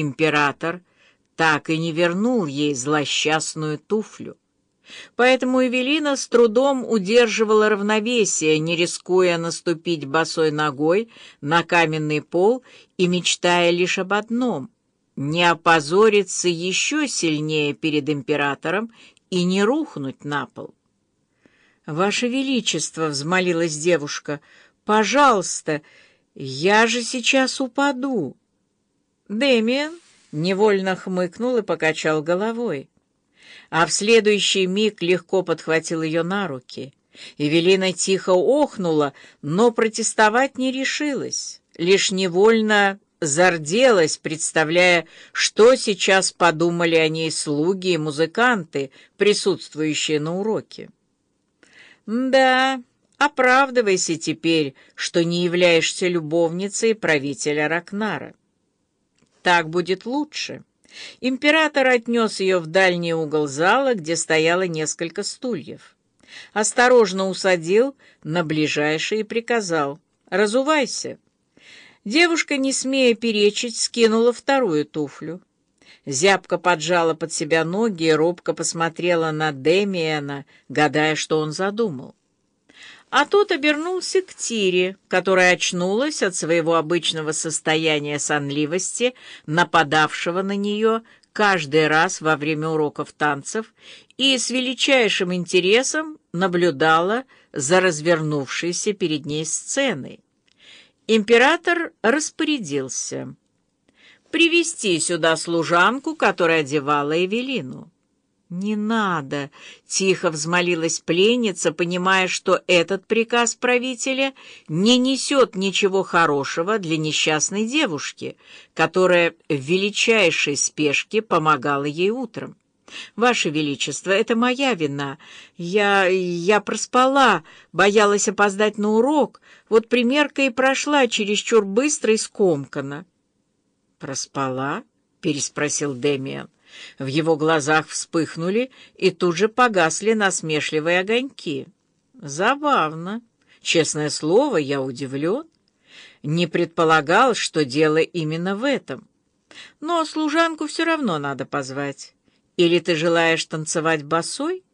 император так и не вернул ей злосчастную туфлю. Поэтому Эвелина с трудом удерживала равновесие, не рискуя наступить босой ногой на каменный пол и мечтая лишь об одном — не опозориться еще сильнее перед императором и не рухнуть на пол. «Ваше Величество!» — взмолилась девушка. «Пожалуйста, я же сейчас упаду!» Дэмиан невольно хмыкнул и покачал головой а в следующий миг легко подхватил ее на руки. Эвелина тихо охнула, но протестовать не решилась, лишь невольно зарделась, представляя, что сейчас подумали о ней слуги и музыканты, присутствующие на уроке. «Да, оправдывайся теперь, что не являешься любовницей правителя Ракнара. Так будет лучше». Император отнес ее в дальний угол зала, где стояло несколько стульев. Осторожно усадил на ближайший и приказал «Разувайся». Девушка, не смея перечить, скинула вторую туфлю. Зябко поджала под себя ноги и робко посмотрела на Демиена, гадая, что он задумал а тот обернулся к Тире, которая очнулась от своего обычного состояния сонливости, нападавшего на нее каждый раз во время уроков танцев, и с величайшим интересом наблюдала за развернувшейся перед ней сценой. Император распорядился привести сюда служанку, которая одевала Эвелину. «Не надо!» — тихо взмолилась пленница, понимая, что этот приказ правителя не несет ничего хорошего для несчастной девушки, которая в величайшей спешке помогала ей утром. «Ваше Величество, это моя вина. Я... я проспала, боялась опоздать на урок. Вот примерка и прошла чересчур быстро и скомканно». «Проспала?» — переспросил Демиан. В его глазах вспыхнули и тут же погасли насмешливые огоньки. Забавно. Честное слово, я удивлен. Не предполагал, что дело именно в этом. Но служанку все равно надо позвать. Или ты желаешь танцевать босой?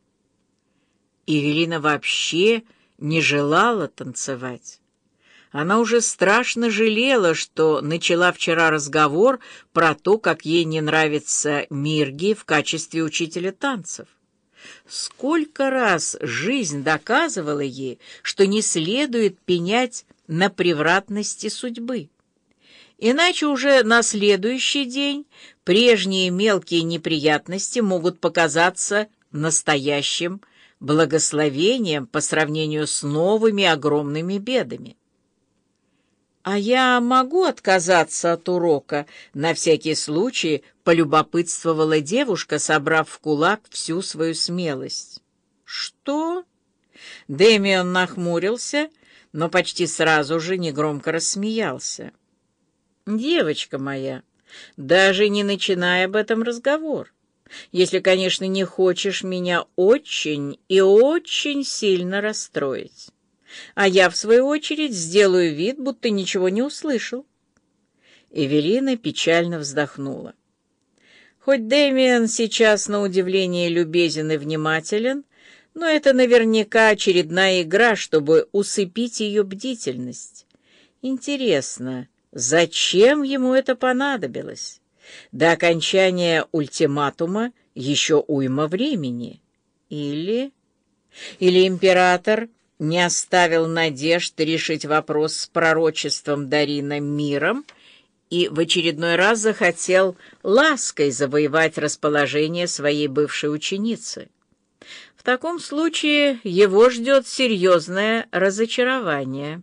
Евелина вообще не желала танцевать. Она уже страшно жалела, что начала вчера разговор про то, как ей не нравится Мирги в качестве учителя танцев. Сколько раз жизнь доказывала ей, что не следует пенять на превратности судьбы. Иначе уже на следующий день прежние мелкие неприятности могут показаться настоящим благословением по сравнению с новыми огромными бедами. «А я могу отказаться от урока?» — на всякий случай полюбопытствовала девушка, собрав в кулак всю свою смелость. «Что?» Дэмион нахмурился, но почти сразу же негромко рассмеялся. «Девочка моя, даже не начинай об этом разговор, если, конечно, не хочешь меня очень и очень сильно расстроить» а я, в свою очередь, сделаю вид, будто ничего не услышал. Эвелина печально вздохнула. Хоть Дэмиан сейчас на удивление любезен и внимателен, но это наверняка очередная игра, чтобы усыпить ее бдительность. Интересно, зачем ему это понадобилось? До окончания ультиматума еще уйма времени. Или... Или император не оставил надежд решить вопрос с пророчеством Дарина миром и в очередной раз захотел лаской завоевать расположение своей бывшей ученицы. В таком случае его ждет серьезное разочарование.